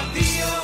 Bandido.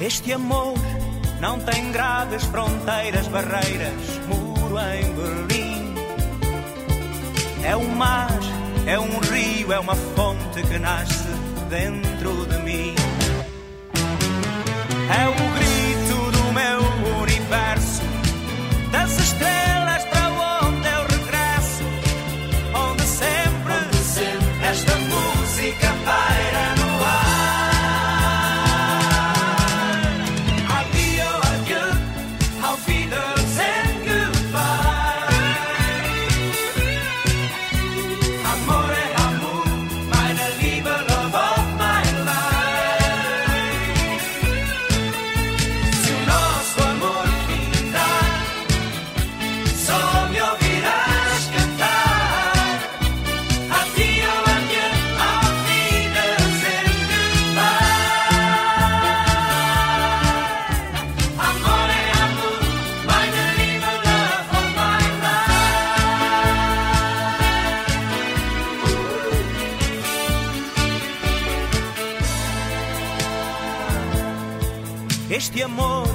Este amor não tem grades, fronteiras, barreiras, muro em Berlim. É um mar, é um rio, é uma fonte que nasce dentro de mim. É o grito do meu universo, das estrelas Este amor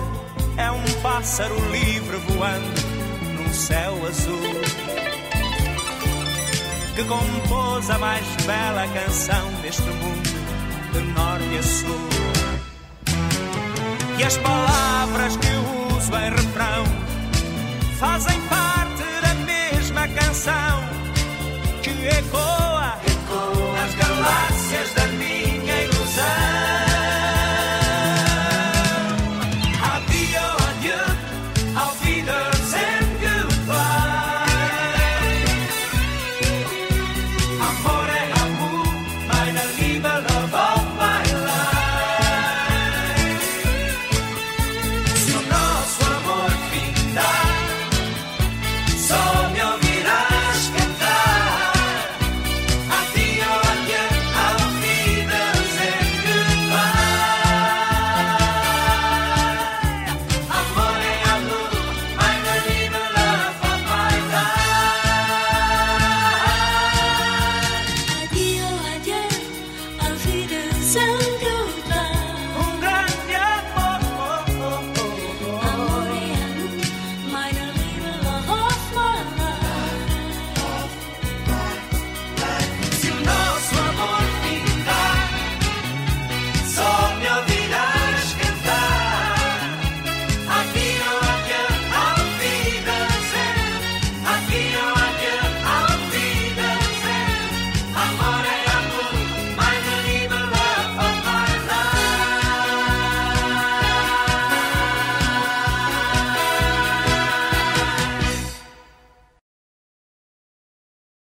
é um pássaro livre voando num céu azul que compôs a mais bela canção deste mundo, de norte a sul. E as palavras que uso em refrão fazem parte